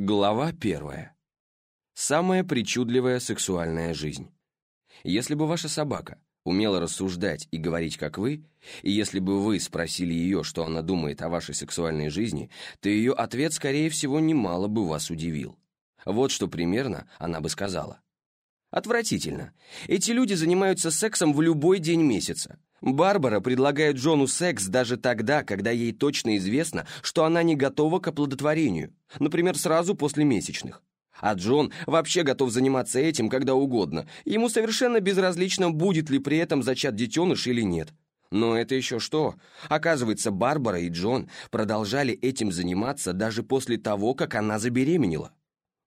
Глава первая. Самая причудливая сексуальная жизнь. Если бы ваша собака умела рассуждать и говорить, как вы, и если бы вы спросили ее, что она думает о вашей сексуальной жизни, то ее ответ, скорее всего, немало бы вас удивил. Вот что примерно она бы сказала. Отвратительно. Эти люди занимаются сексом в любой день месяца. Барбара предлагает Джону секс даже тогда, когда ей точно известно, что она не готова к оплодотворению, например, сразу после месячных. А Джон вообще готов заниматься этим когда угодно, ему совершенно безразлично, будет ли при этом зачат детеныш или нет. Но это еще что? Оказывается, Барбара и Джон продолжали этим заниматься даже после того, как она забеременела.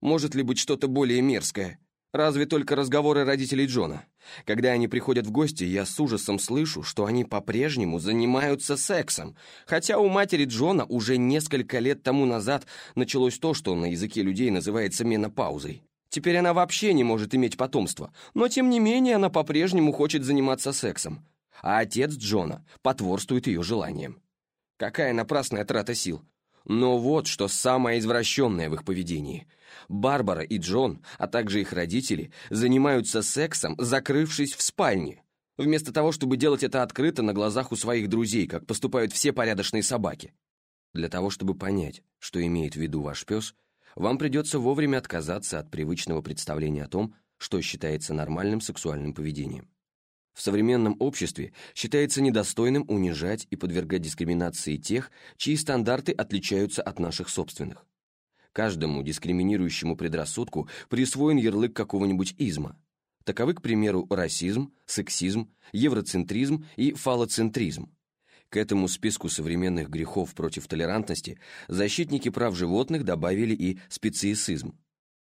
Может ли быть что-то более мерзкое? Разве только разговоры родителей Джона. Когда они приходят в гости, я с ужасом слышу, что они по-прежнему занимаются сексом, хотя у матери Джона уже несколько лет тому назад началось то, что на языке людей называется менопаузой. Теперь она вообще не может иметь потомства, но тем не менее она по-прежнему хочет заниматься сексом. А отец Джона потворствует ее желаниям. Какая напрасная трата сил. Но вот что самое извращенное в их поведении. Барбара и Джон, а также их родители, занимаются сексом, закрывшись в спальне, вместо того, чтобы делать это открыто на глазах у своих друзей, как поступают все порядочные собаки. Для того, чтобы понять, что имеет в виду ваш пес, вам придется вовремя отказаться от привычного представления о том, что считается нормальным сексуальным поведением. В современном обществе считается недостойным унижать и подвергать дискриминации тех, чьи стандарты отличаются от наших собственных. Каждому дискриминирующему предрассудку присвоен ярлык какого-нибудь изма. Таковы, к примеру, расизм, сексизм, евроцентризм и фалоцентризм. К этому списку современных грехов против толерантности защитники прав животных добавили и специесизм.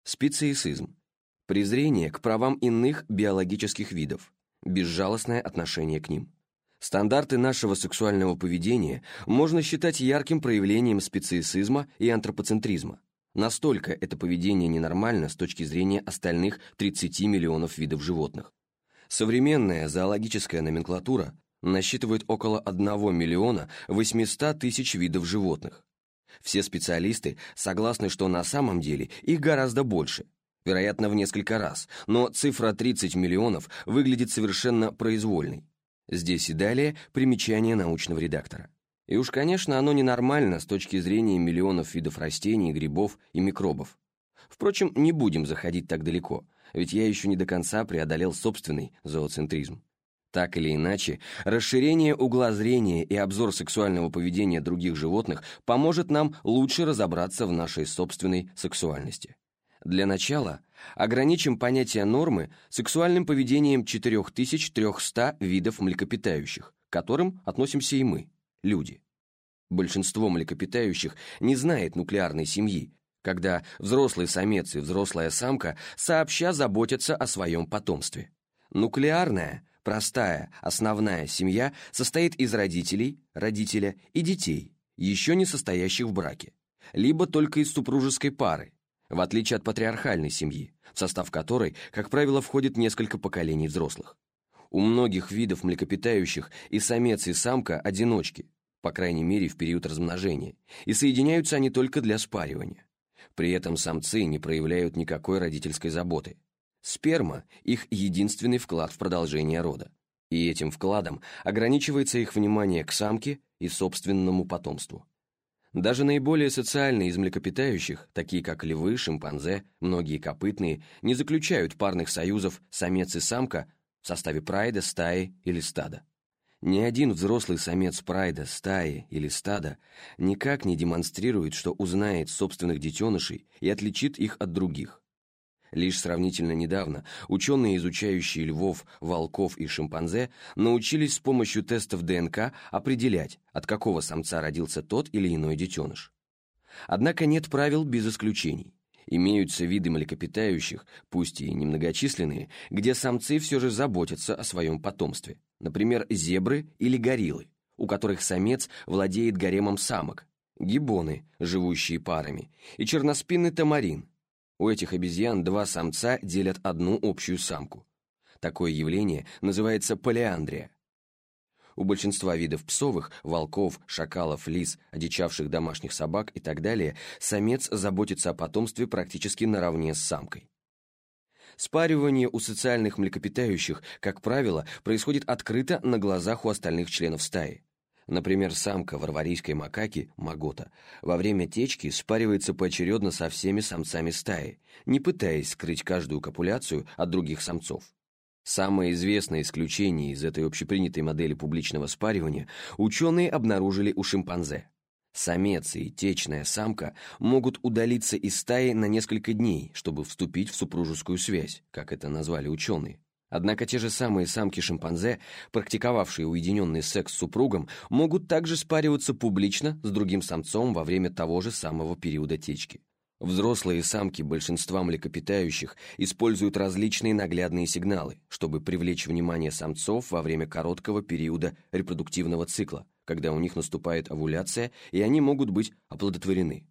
Специесизм – презрение к правам иных биологических видов, безжалостное отношение к ним. Стандарты нашего сексуального поведения можно считать ярким проявлением специесизма и антропоцентризма. Настолько это поведение ненормально с точки зрения остальных 30 миллионов видов животных. Современная зоологическая номенклатура насчитывает около 1 миллиона 800 тысяч видов животных. Все специалисты согласны, что на самом деле их гораздо больше, вероятно, в несколько раз, но цифра 30 миллионов выглядит совершенно произвольной. Здесь и далее примечание научного редактора. И уж, конечно, оно ненормально с точки зрения миллионов видов растений, грибов и микробов. Впрочем, не будем заходить так далеко, ведь я еще не до конца преодолел собственный зооцентризм. Так или иначе, расширение угла зрения и обзор сексуального поведения других животных поможет нам лучше разобраться в нашей собственной сексуальности. Для начала ограничим понятие нормы сексуальным поведением 4300 видов млекопитающих, к которым относимся и мы, люди. Большинство млекопитающих не знает нуклеарной семьи, когда взрослый самец и взрослая самка сообща заботятся о своем потомстве. Нуклеарная, простая, основная семья состоит из родителей, родителя и детей, еще не состоящих в браке, либо только из супружеской пары, в отличие от патриархальной семьи, в состав которой, как правило, входит несколько поколений взрослых. У многих видов млекопитающих и самец, и самка – одиночки, по крайней мере в период размножения, и соединяются они только для спаривания. При этом самцы не проявляют никакой родительской заботы. Сперма – их единственный вклад в продолжение рода, и этим вкладом ограничивается их внимание к самке и собственному потомству. Даже наиболее социальные из млекопитающих, такие как львы, шимпанзе, многие копытные, не заключают парных союзов самец и самка в составе прайда, стаи или стада. Ни один взрослый самец прайда, стаи или стада никак не демонстрирует, что узнает собственных детенышей и отличит их от других. Лишь сравнительно недавно ученые, изучающие львов, волков и шимпанзе, научились с помощью тестов ДНК определять, от какого самца родился тот или иной детеныш. Однако нет правил без исключений. Имеются виды млекопитающих, пусть и немногочисленные, где самцы все же заботятся о своем потомстве. Например, зебры или гориллы, у которых самец владеет гаремом самок, гибоны, живущие парами, и черноспинный тамарин, у этих обезьян два самца делят одну общую самку. Такое явление называется полиандрия. У большинства видов псовых, волков, шакалов, лис, одичавших домашних собак и так далее, самец заботится о потомстве практически наравне с самкой. Спаривание у социальных млекопитающих, как правило, происходит открыто на глазах у остальных членов стаи. Например, самка варварийской макаки, магота, во время течки спаривается поочередно со всеми самцами стаи, не пытаясь скрыть каждую копуляцию от других самцов. Самое известное исключение из этой общепринятой модели публичного спаривания ученые обнаружили у шимпанзе. Самец и течная самка могут удалиться из стаи на несколько дней, чтобы вступить в супружескую связь, как это назвали ученые. Однако те же самые самки-шимпанзе, практиковавшие уединенный секс с супругом, могут также спариваться публично с другим самцом во время того же самого периода течки. Взрослые самки большинства млекопитающих используют различные наглядные сигналы, чтобы привлечь внимание самцов во время короткого периода репродуктивного цикла, когда у них наступает овуляция, и они могут быть оплодотворены.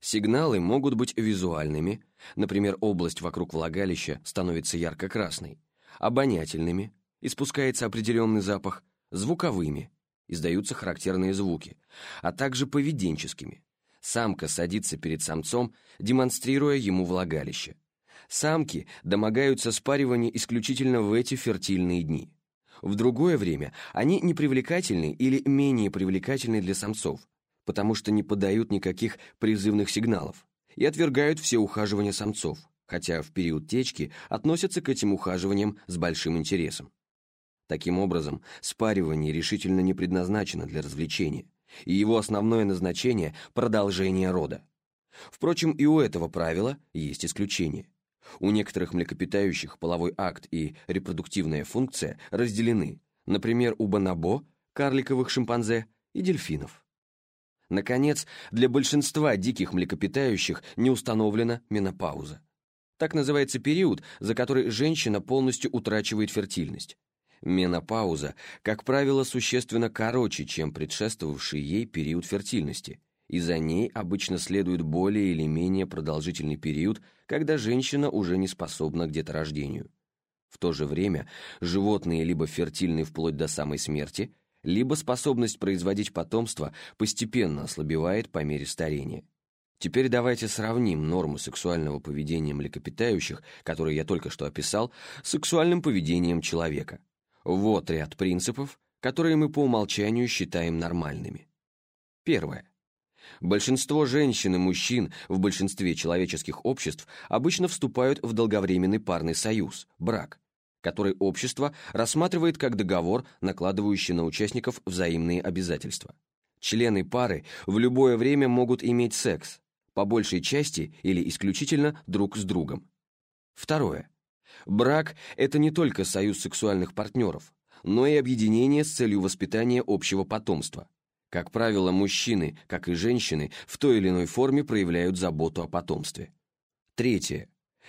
Сигналы могут быть визуальными, например, область вокруг влагалища становится ярко-красной, обонятельными, испускается определенный запах, звуковыми, издаются характерные звуки, а также поведенческими, Самка садится перед самцом, демонстрируя ему влагалище. Самки домогаются спаривания исключительно в эти фертильные дни. В другое время они непривлекательны или менее привлекательны для самцов, потому что не подают никаких призывных сигналов и отвергают все ухаживания самцов, хотя в период течки относятся к этим ухаживаниям с большим интересом. Таким образом, спаривание решительно не предназначено для развлечения и его основное назначение – продолжение рода. Впрочем, и у этого правила есть исключение. У некоторых млекопитающих половой акт и репродуктивная функция разделены, например, у бонобо, карликовых шимпанзе и дельфинов. Наконец, для большинства диких млекопитающих не установлена менопауза. Так называется период, за который женщина полностью утрачивает фертильность. Менопауза, как правило, существенно короче, чем предшествовавший ей период фертильности, и за ней обычно следует более или менее продолжительный период, когда женщина уже не способна к деторождению. В то же время животные либо фертильны вплоть до самой смерти, либо способность производить потомство постепенно ослабевает по мере старения. Теперь давайте сравним норму сексуального поведения млекопитающих, которые я только что описал, с сексуальным поведением человека. Вот ряд принципов, которые мы по умолчанию считаем нормальными. Первое. Большинство женщин и мужчин в большинстве человеческих обществ обычно вступают в долговременный парный союз, брак, который общество рассматривает как договор, накладывающий на участников взаимные обязательства. Члены пары в любое время могут иметь секс, по большей части или исключительно друг с другом. Второе. Брак – это не только союз сексуальных партнеров, но и объединение с целью воспитания общего потомства. Как правило, мужчины, как и женщины, в той или иной форме проявляют заботу о потомстве. Третье.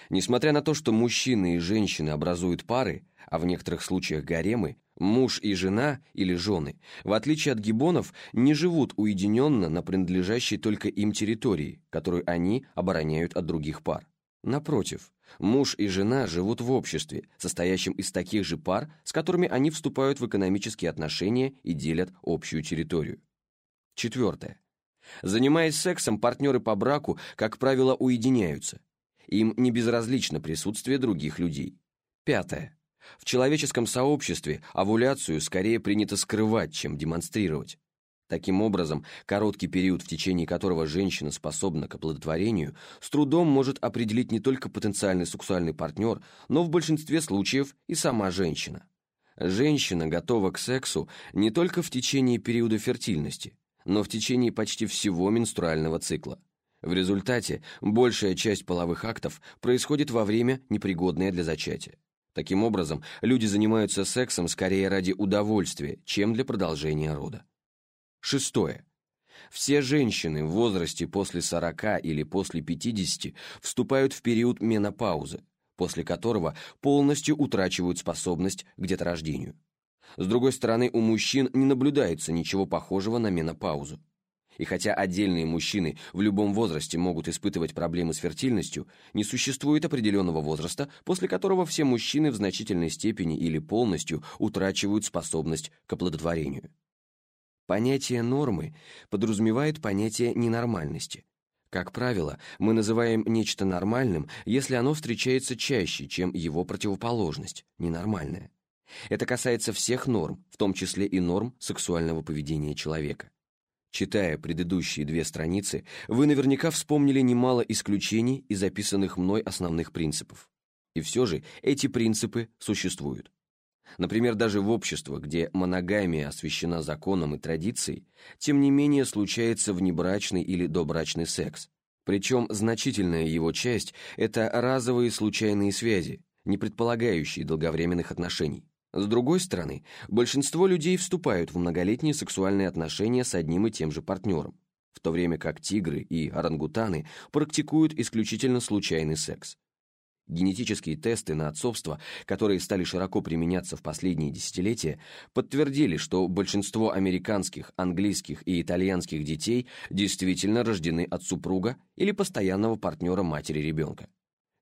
Несмотря на то, что мужчины и женщины образуют пары, а в некоторых случаях гаремы, муж и жена или жены, в отличие от гибонов, не живут уединенно на принадлежащей только им территории, которую они обороняют от других пар. Напротив, Муж и жена живут в обществе, состоящем из таких же пар, с которыми они вступают в экономические отношения и делят общую территорию. Четвертое. Занимаясь сексом, партнеры по браку, как правило, уединяются. Им не безразлично присутствие других людей. Пятое. В человеческом сообществе овуляцию скорее принято скрывать, чем демонстрировать. Таким образом, короткий период, в течение которого женщина способна к оплодотворению, с трудом может определить не только потенциальный сексуальный партнер, но в большинстве случаев и сама женщина. Женщина готова к сексу не только в течение периода фертильности, но в течение почти всего менструального цикла. В результате большая часть половых актов происходит во время, непригодное для зачатия. Таким образом, люди занимаются сексом скорее ради удовольствия, чем для продолжения рода. Шестое. Все женщины в возрасте после 40 или после 50 вступают в период менопаузы, после которого полностью утрачивают способность к деторождению. С другой стороны, у мужчин не наблюдается ничего похожего на менопаузу. И хотя отдельные мужчины в любом возрасте могут испытывать проблемы с фертильностью, не существует определенного возраста, после которого все мужчины в значительной степени или полностью утрачивают способность к оплодотворению. Понятие нормы подразумевает понятие ненормальности. Как правило, мы называем нечто нормальным, если оно встречается чаще, чем его противоположность, ненормальное. Это касается всех норм, в том числе и норм сексуального поведения человека. Читая предыдущие две страницы, вы наверняка вспомнили немало исключений из записанных мной основных принципов. И все же эти принципы существуют. Например, даже в обществах, где моногамия освящена законом и традицией, тем не менее случается внебрачный или добрачный секс. Причем значительная его часть – это разовые случайные связи, не предполагающие долговременных отношений. С другой стороны, большинство людей вступают в многолетние сексуальные отношения с одним и тем же партнером, в то время как тигры и орангутаны практикуют исключительно случайный секс. Генетические тесты на отцовство, которые стали широко применяться в последние десятилетия, подтвердили, что большинство американских, английских и итальянских детей действительно рождены от супруга или постоянного партнера матери ребенка.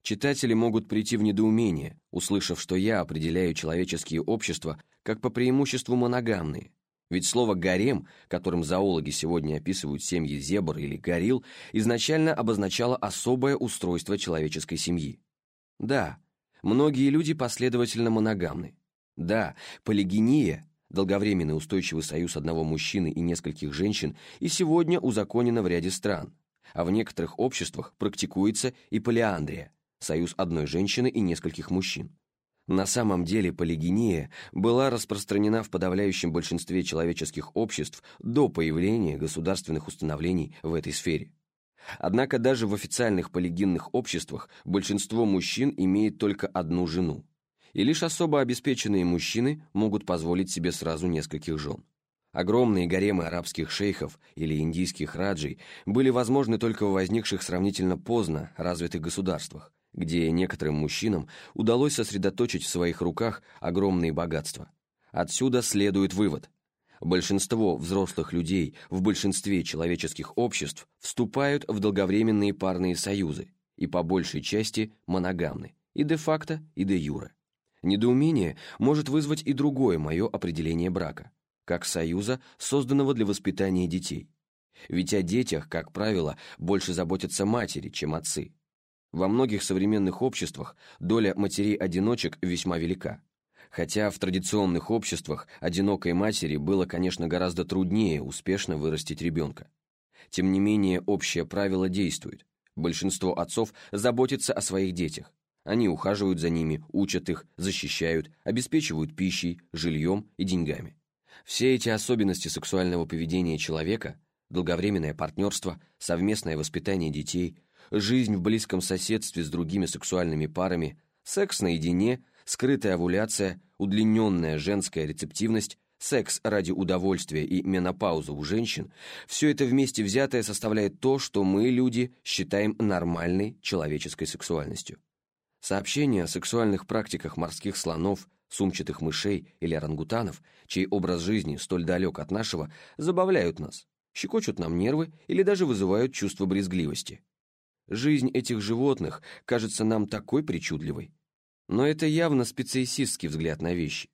Читатели могут прийти в недоумение, услышав, что я определяю человеческие общества как по преимуществу моногамные. Ведь слово «гарем», которым зоологи сегодня описывают семьи зебр или горилл, изначально обозначало особое устройство человеческой семьи. Да, многие люди последовательно моногамны. Да, полигения, долговременный устойчивый союз одного мужчины и нескольких женщин, и сегодня узаконена в ряде стран, а в некоторых обществах практикуется и полиандрия – союз одной женщины и нескольких мужчин. На самом деле полигения была распространена в подавляющем большинстве человеческих обществ до появления государственных установлений в этой сфере. Однако даже в официальных полигинных обществах большинство мужчин имеет только одну жену, и лишь особо обеспеченные мужчины могут позволить себе сразу нескольких жен. Огромные гаремы арабских шейхов или индийских раджей были возможны только в возникших сравнительно поздно развитых государствах, где некоторым мужчинам удалось сосредоточить в своих руках огромные богатства. Отсюда следует вывод. Большинство взрослых людей в большинстве человеческих обществ вступают в долговременные парные союзы и по большей части моногамны, и де-факто, и де-юре. Недоумение может вызвать и другое мое определение брака, как союза, созданного для воспитания детей. Ведь о детях, как правило, больше заботятся матери, чем отцы. Во многих современных обществах доля матерей-одиночек весьма велика. Хотя в традиционных обществах одинокой матери было, конечно, гораздо труднее успешно вырастить ребенка. Тем не менее, общее правило действует. Большинство отцов заботятся о своих детях. Они ухаживают за ними, учат их, защищают, обеспечивают пищей, жильем и деньгами. Все эти особенности сексуального поведения человека – долговременное партнерство, совместное воспитание детей – жизнь в близком соседстве с другими сексуальными парами, секс наедине, скрытая овуляция, удлиненная женская рецептивность, секс ради удовольствия и менопауза у женщин, все это вместе взятое составляет то, что мы, люди, считаем нормальной человеческой сексуальностью. Сообщения о сексуальных практиках морских слонов, сумчатых мышей или орангутанов, чей образ жизни столь далек от нашего, забавляют нас, щекочут нам нервы или даже вызывают чувство брезгливости. Жизнь этих животных кажется нам такой причудливой. Но это явно специесистский взгляд на вещи.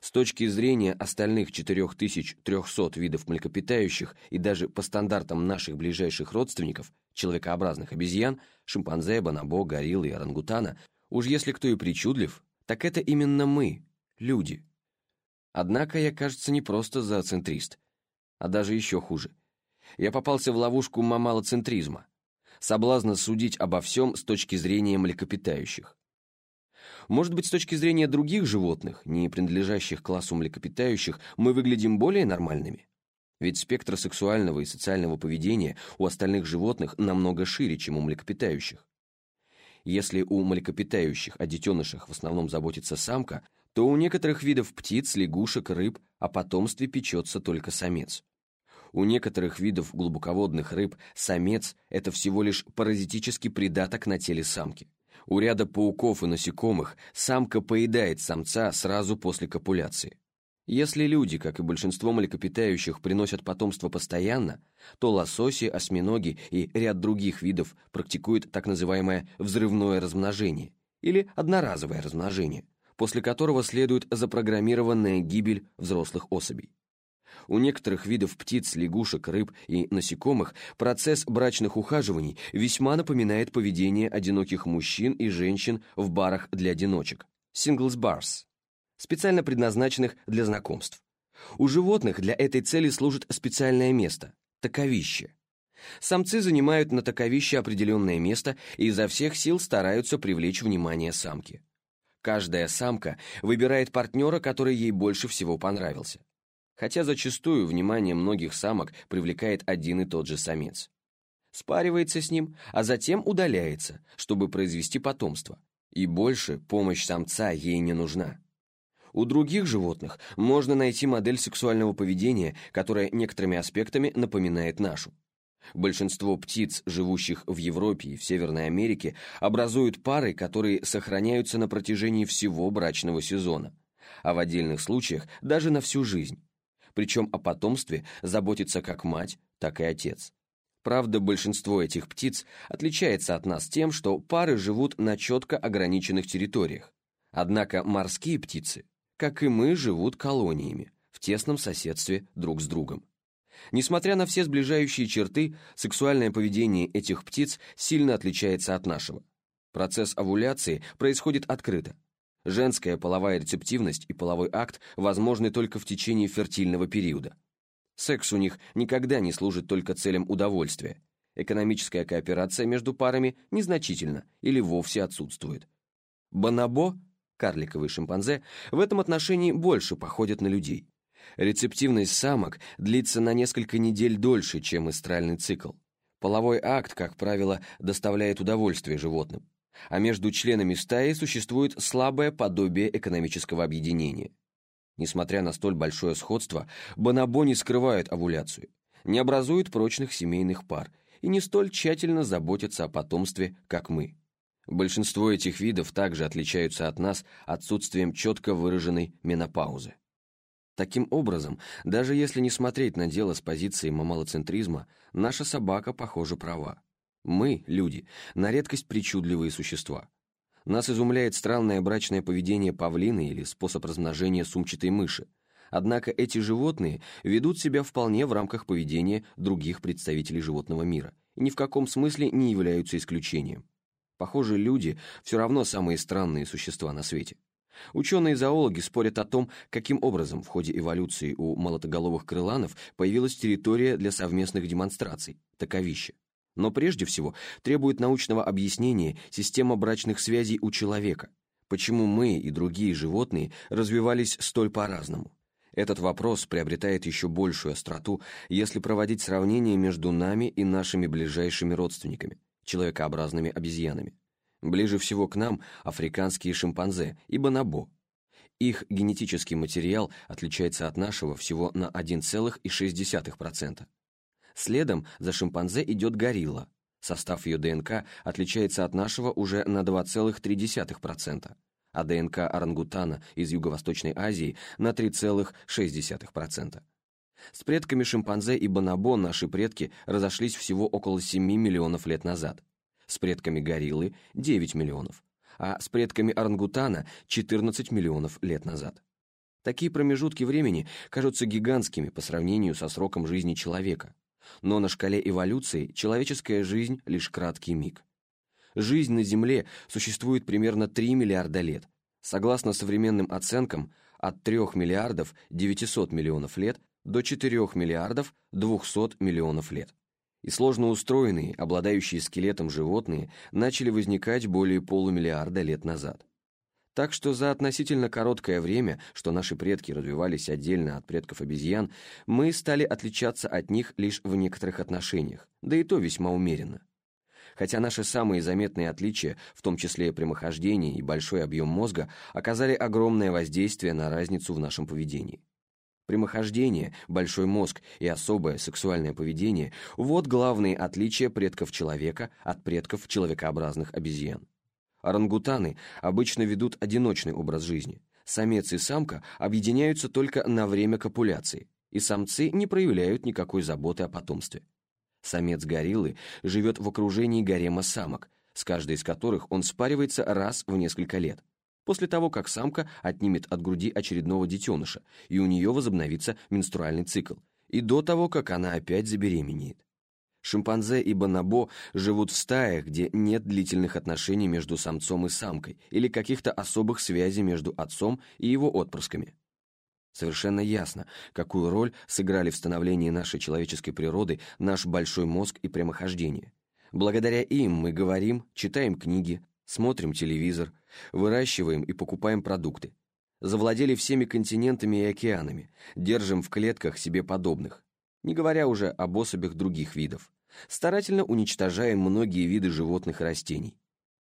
С точки зрения остальных 4300 видов млекопитающих и даже по стандартам наших ближайших родственников, человекообразных обезьян, шимпанзе, бонобо, гориллы и орангутана, уж если кто и причудлив, так это именно мы, люди. Однако я, кажется, не просто зооцентрист, а даже еще хуже. Я попался в ловушку мамалоцентризма соблазна судить обо всем с точки зрения млекопитающих. Может быть, с точки зрения других животных, не принадлежащих классу млекопитающих, мы выглядим более нормальными? Ведь спектр сексуального и социального поведения у остальных животных намного шире, чем у млекопитающих. Если у млекопитающих о детенышах в основном заботится самка, то у некоторых видов птиц, лягушек, рыб о потомстве печется только самец. У некоторых видов глубоководных рыб самец – это всего лишь паразитический придаток на теле самки. У ряда пауков и насекомых самка поедает самца сразу после копуляции. Если люди, как и большинство млекопитающих, приносят потомство постоянно, то лососи, осьминоги и ряд других видов практикуют так называемое взрывное размножение или одноразовое размножение, после которого следует запрограммированная гибель взрослых особей. У некоторых видов птиц, лягушек, рыб и насекомых процесс брачных ухаживаний весьма напоминает поведение одиноких мужчин и женщин в барах для одиночек – singles bars, специально предназначенных для знакомств. У животных для этой цели служит специальное место – таковище. Самцы занимают на таковище определенное место и изо всех сил стараются привлечь внимание самки. Каждая самка выбирает партнера, который ей больше всего понравился хотя зачастую внимание многих самок привлекает один и тот же самец. Спаривается с ним, а затем удаляется, чтобы произвести потомство. И больше помощь самца ей не нужна. У других животных можно найти модель сексуального поведения, которая некоторыми аспектами напоминает нашу. Большинство птиц, живущих в Европе и в Северной Америке, образуют пары, которые сохраняются на протяжении всего брачного сезона, а в отдельных случаях даже на всю жизнь причем о потомстве заботится как мать, так и отец. Правда, большинство этих птиц отличается от нас тем, что пары живут на четко ограниченных территориях. Однако морские птицы, как и мы, живут колониями, в тесном соседстве друг с другом. Несмотря на все сближающие черты, сексуальное поведение этих птиц сильно отличается от нашего. Процесс овуляции происходит открыто, Женская половая рецептивность и половой акт возможны только в течение фертильного периода. Секс у них никогда не служит только целям удовольствия. Экономическая кооперация между парами незначительна или вовсе отсутствует. Бонобо, карликовые шимпанзе, в этом отношении больше походят на людей. Рецептивность самок длится на несколько недель дольше, чем эстральный цикл. Половой акт, как правило, доставляет удовольствие животным а между членами стаи существует слабое подобие экономического объединения. Несмотря на столь большое сходство, бонобо не скрывают овуляцию, не образуют прочных семейных пар и не столь тщательно заботятся о потомстве, как мы. Большинство этих видов также отличаются от нас отсутствием четко выраженной менопаузы. Таким образом, даже если не смотреть на дело с позиции мамалоцентризма, наша собака, похоже, права. Мы, люди, на редкость причудливые существа. Нас изумляет странное брачное поведение павлина или способ размножения сумчатой мыши. Однако эти животные ведут себя вполне в рамках поведения других представителей животного мира и ни в каком смысле не являются исключением. Похоже, люди все равно самые странные существа на свете. Ученые-зоологи спорят о том, каким образом в ходе эволюции у молотоголовых крыланов появилась территория для совместных демонстраций, таковище но прежде всего требует научного объяснения система брачных связей у человека, почему мы и другие животные развивались столь по-разному. Этот вопрос приобретает еще большую остроту, если проводить сравнение между нами и нашими ближайшими родственниками, человекообразными обезьянами. Ближе всего к нам африканские шимпанзе и бонобо. Их генетический материал отличается от нашего всего на 1,6%. Следом за шимпанзе идет горилла. Состав ее ДНК отличается от нашего уже на 2,3%, а ДНК орангутана из Юго-Восточной Азии на 3,6%. С предками шимпанзе и бонобо наши предки разошлись всего около 7 миллионов лет назад, с предками гориллы – 9 миллионов, а с предками орангутана – 14 миллионов лет назад. Такие промежутки времени кажутся гигантскими по сравнению со сроком жизни человека – но на шкале эволюции человеческая жизнь — лишь краткий миг. Жизнь на Земле существует примерно 3 миллиарда лет. Согласно современным оценкам, от 3 миллиардов 900 миллионов лет до 4 миллиардов 200 миллионов лет. И сложно устроенные, обладающие скелетом животные начали возникать более полумиллиарда лет назад. Так что за относительно короткое время, что наши предки развивались отдельно от предков обезьян, мы стали отличаться от них лишь в некоторых отношениях, да и то весьма умеренно. Хотя наши самые заметные отличия, в том числе прямохождение и большой объем мозга, оказали огромное воздействие на разницу в нашем поведении. Прямохождение, большой мозг и особое сексуальное поведение – вот главные отличия предков человека от предков человекообразных обезьян. Орангутаны обычно ведут одиночный образ жизни, Самец и самка объединяются только на время копуляции, и самцы не проявляют никакой заботы о потомстве. Самец гориллы живет в окружении гарема самок, с каждой из которых он спаривается раз в несколько лет, после того, как самка отнимет от груди очередного детеныша, и у нее возобновится менструальный цикл, и до того, как она опять забеременеет. Шимпанзе и бонобо живут в стаях, где нет длительных отношений между самцом и самкой или каких-то особых связей между отцом и его отпрысками. Совершенно ясно, какую роль сыграли в становлении нашей человеческой природы наш большой мозг и прямохождение. Благодаря им мы говорим, читаем книги, смотрим телевизор, выращиваем и покупаем продукты. Завладели всеми континентами и океанами, держим в клетках себе подобных, не говоря уже об особях других видов. Старательно уничтожаем многие виды животных и растений.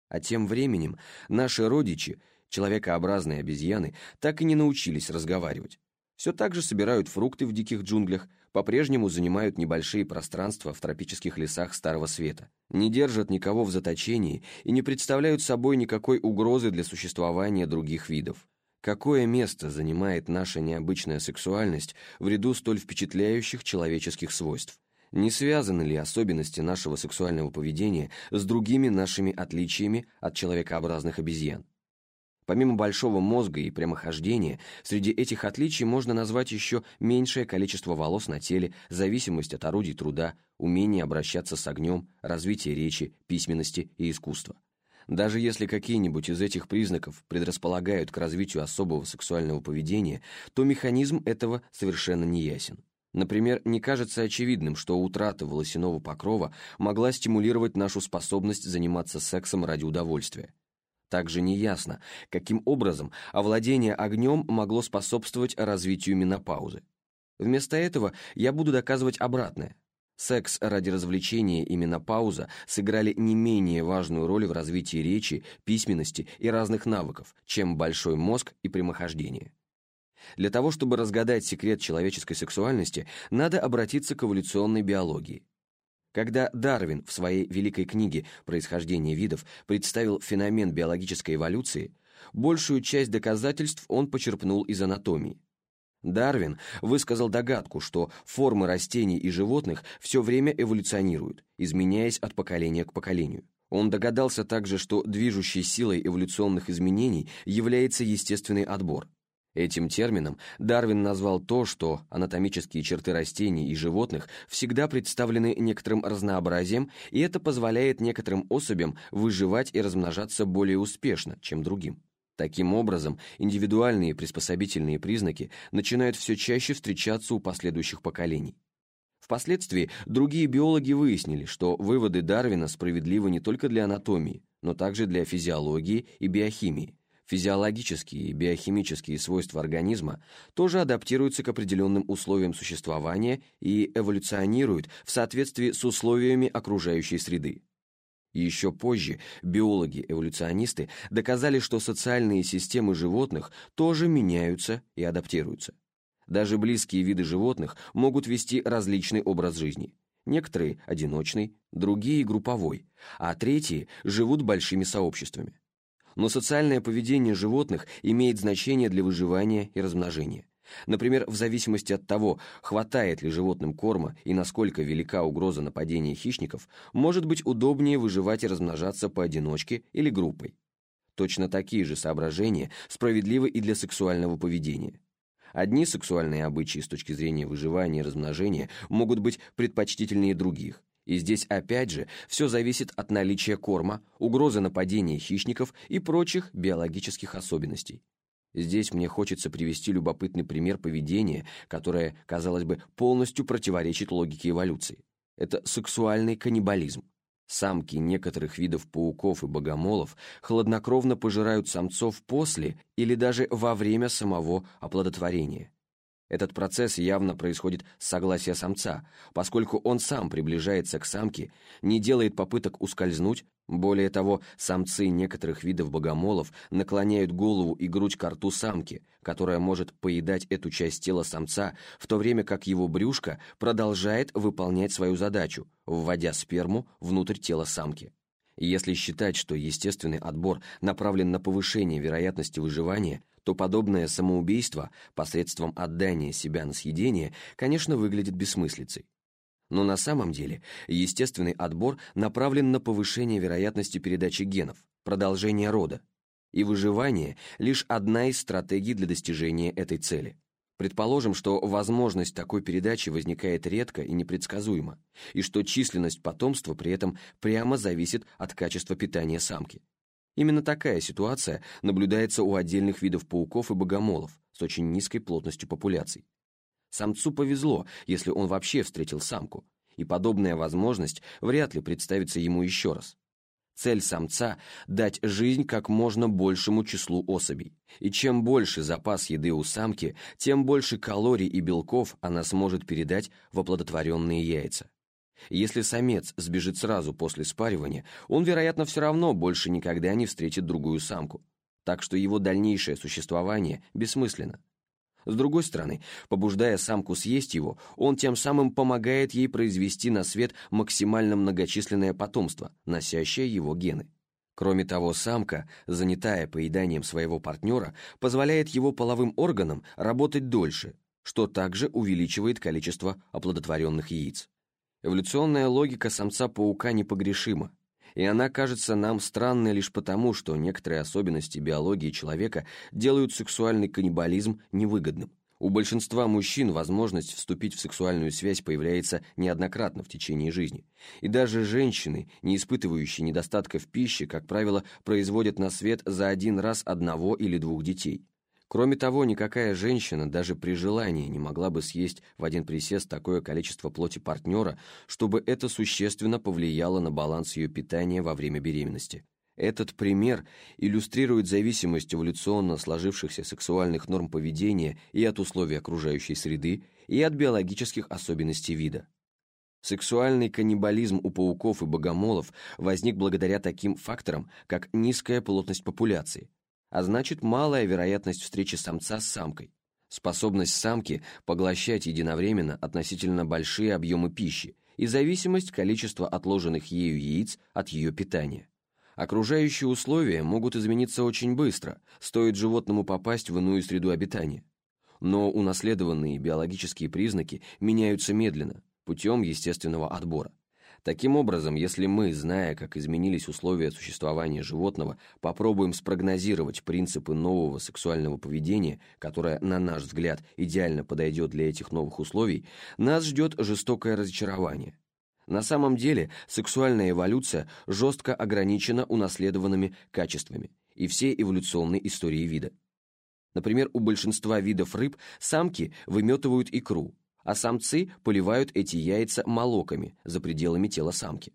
А тем временем наши родичи человекообразные обезьяны так и не научились разговаривать. Все так же собирают фрукты в диких джунглях, по-прежнему занимают небольшие пространства в тропических лесах Старого Света, не держат никого в заточении и не представляют собой никакой угрозы для существования других видов. Какое место занимает наша необычная сексуальность в ряду столь впечатляющих человеческих свойств? Не связаны ли особенности нашего сексуального поведения с другими нашими отличиями от человекообразных обезьян? Помимо большого мозга и прямохождения, среди этих отличий можно назвать еще меньшее количество волос на теле, зависимость от орудий труда, умение обращаться с огнем, развитие речи, письменности и искусства. Даже если какие-нибудь из этих признаков предрасполагают к развитию особого сексуального поведения, то механизм этого совершенно не ясен. Например, не кажется очевидным, что утрата волосяного покрова могла стимулировать нашу способность заниматься сексом ради удовольствия. Также неясно, каким образом овладение огнем могло способствовать развитию менопаузы. Вместо этого я буду доказывать обратное. Секс ради развлечения и менопауза сыграли не менее важную роль в развитии речи, письменности и разных навыков, чем большой мозг и прямохождение. Для того, чтобы разгадать секрет человеческой сексуальности, надо обратиться к эволюционной биологии. Когда Дарвин в своей великой книге «Происхождение видов» представил феномен биологической эволюции, большую часть доказательств он почерпнул из анатомии. Дарвин высказал догадку, что формы растений и животных все время эволюционируют, изменяясь от поколения к поколению. Он догадался также, что движущей силой эволюционных изменений является естественный отбор. Этим термином Дарвин назвал то, что анатомические черты растений и животных всегда представлены некоторым разнообразием, и это позволяет некоторым особям выживать и размножаться более успешно, чем другим. Таким образом, индивидуальные приспособительные признаки начинают все чаще встречаться у последующих поколений. Впоследствии другие биологи выяснили, что выводы Дарвина справедливы не только для анатомии, но также для физиологии и биохимии. Физиологические и биохимические свойства организма тоже адаптируются к определенным условиям существования и эволюционируют в соответствии с условиями окружающей среды. Еще позже биологи-эволюционисты доказали, что социальные системы животных тоже меняются и адаптируются. Даже близкие виды животных могут вести различный образ жизни. Некоторые – одиночный, другие – групповой, а третьи живут большими сообществами но социальное поведение животных имеет значение для выживания и размножения. Например, в зависимости от того, хватает ли животным корма и насколько велика угроза нападения хищников, может быть удобнее выживать и размножаться поодиночке или группой. Точно такие же соображения справедливы и для сексуального поведения. Одни сексуальные обычаи с точки зрения выживания и размножения могут быть предпочтительнее других, и здесь опять же все зависит от наличия корма, угрозы нападения хищников и прочих биологических особенностей. Здесь мне хочется привести любопытный пример поведения, которое, казалось бы, полностью противоречит логике эволюции. Это сексуальный каннибализм. Самки некоторых видов пауков и богомолов хладнокровно пожирают самцов после или даже во время самого оплодотворения. Этот процесс явно происходит с согласия самца, поскольку он сам приближается к самке, не делает попыток ускользнуть, более того, самцы некоторых видов богомолов наклоняют голову и грудь к рту самки, которая может поедать эту часть тела самца, в то время как его брюшко продолжает выполнять свою задачу, вводя сперму внутрь тела самки. Если считать, что естественный отбор направлен на повышение вероятности выживания, то подобное самоубийство посредством отдания себя на съедение, конечно, выглядит бессмыслицей. Но на самом деле естественный отбор направлен на повышение вероятности передачи генов, продолжение рода, и выживание – лишь одна из стратегий для достижения этой цели. Предположим, что возможность такой передачи возникает редко и непредсказуемо, и что численность потомства при этом прямо зависит от качества питания самки. Именно такая ситуация наблюдается у отдельных видов пауков и богомолов с очень низкой плотностью популяций. Самцу повезло, если он вообще встретил самку, и подобная возможность вряд ли представится ему еще раз. Цель самца – дать жизнь как можно большему числу особей. И чем больше запас еды у самки, тем больше калорий и белков она сможет передать в оплодотворенные яйца. Если самец сбежит сразу после спаривания, он, вероятно, все равно больше никогда не встретит другую самку. Так что его дальнейшее существование бессмысленно. С другой стороны, побуждая самку съесть его, он тем самым помогает ей произвести на свет максимально многочисленное потомство, носящее его гены. Кроме того, самка, занятая поеданием своего партнера, позволяет его половым органам работать дольше, что также увеличивает количество оплодотворенных яиц. Эволюционная логика самца-паука непогрешима, и она кажется нам странной лишь потому, что некоторые особенности биологии человека делают сексуальный каннибализм невыгодным. У большинства мужчин возможность вступить в сексуальную связь появляется неоднократно в течение жизни. И даже женщины, не испытывающие недостатка в пище, как правило, производят на свет за один раз одного или двух детей. Кроме того, никакая женщина даже при желании не могла бы съесть в один присест такое количество плоти партнера, чтобы это существенно повлияло на баланс ее питания во время беременности. Этот пример иллюстрирует зависимость эволюционно сложившихся сексуальных норм поведения и от условий окружающей среды, и от биологических особенностей вида. Сексуальный каннибализм у пауков и богомолов возник благодаря таким факторам, как низкая плотность популяции, а значит малая вероятность встречи самца с самкой, способность самки поглощать единовременно относительно большие объемы пищи и зависимость количества отложенных ею яиц от ее питания. Окружающие условия могут измениться очень быстро, стоит животному попасть в иную среду обитания. Но унаследованные биологические признаки меняются медленно, путем естественного отбора. Таким образом, если мы, зная, как изменились условия существования животного, попробуем спрогнозировать принципы нового сексуального поведения, которое, на наш взгляд, идеально подойдет для этих новых условий, нас ждет жестокое разочарование. На самом деле, сексуальная эволюция жестко ограничена унаследованными качествами и всей эволюционной историей вида. Например, у большинства видов рыб самки выметывают икру, а самцы поливают эти яйца молоками за пределами тела самки.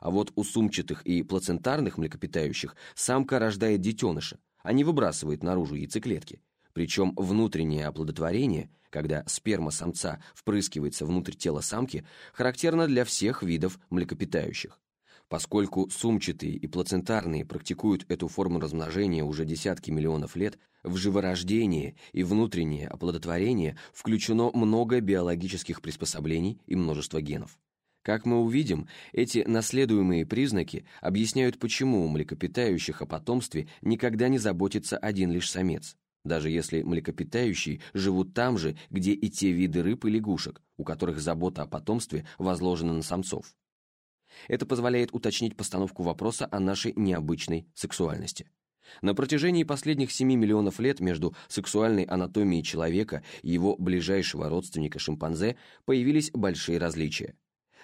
А вот у сумчатых и плацентарных млекопитающих самка рождает детеныша, а не выбрасывает наружу яйцеклетки. Причем внутреннее оплодотворение, когда сперма самца впрыскивается внутрь тела самки, характерно для всех видов млекопитающих. Поскольку сумчатые и плацентарные практикуют эту форму размножения уже десятки миллионов лет, в живорождение и внутреннее оплодотворение включено много биологических приспособлений и множество генов. Как мы увидим, эти наследуемые признаки объясняют, почему у млекопитающих о потомстве никогда не заботится один лишь самец, даже если млекопитающие живут там же, где и те виды рыб и лягушек, у которых забота о потомстве возложена на самцов. Это позволяет уточнить постановку вопроса о нашей необычной сексуальности. На протяжении последних 7 миллионов лет между сексуальной анатомией человека и его ближайшего родственника шимпанзе появились большие различия.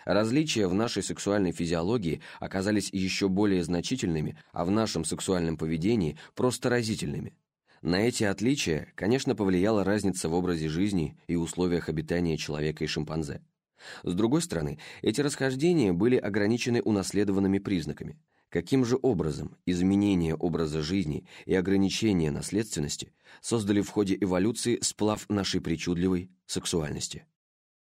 Различия в нашей сексуальной физиологии оказались еще более значительными, а в нашем сексуальном поведении просто разительными. На эти отличия, конечно, повлияла разница в образе жизни и условиях обитания человека и шимпанзе. С другой стороны, эти расхождения были ограничены унаследованными признаками. Каким же образом изменение образа жизни и ограничение наследственности создали в ходе эволюции сплав нашей причудливой сексуальности?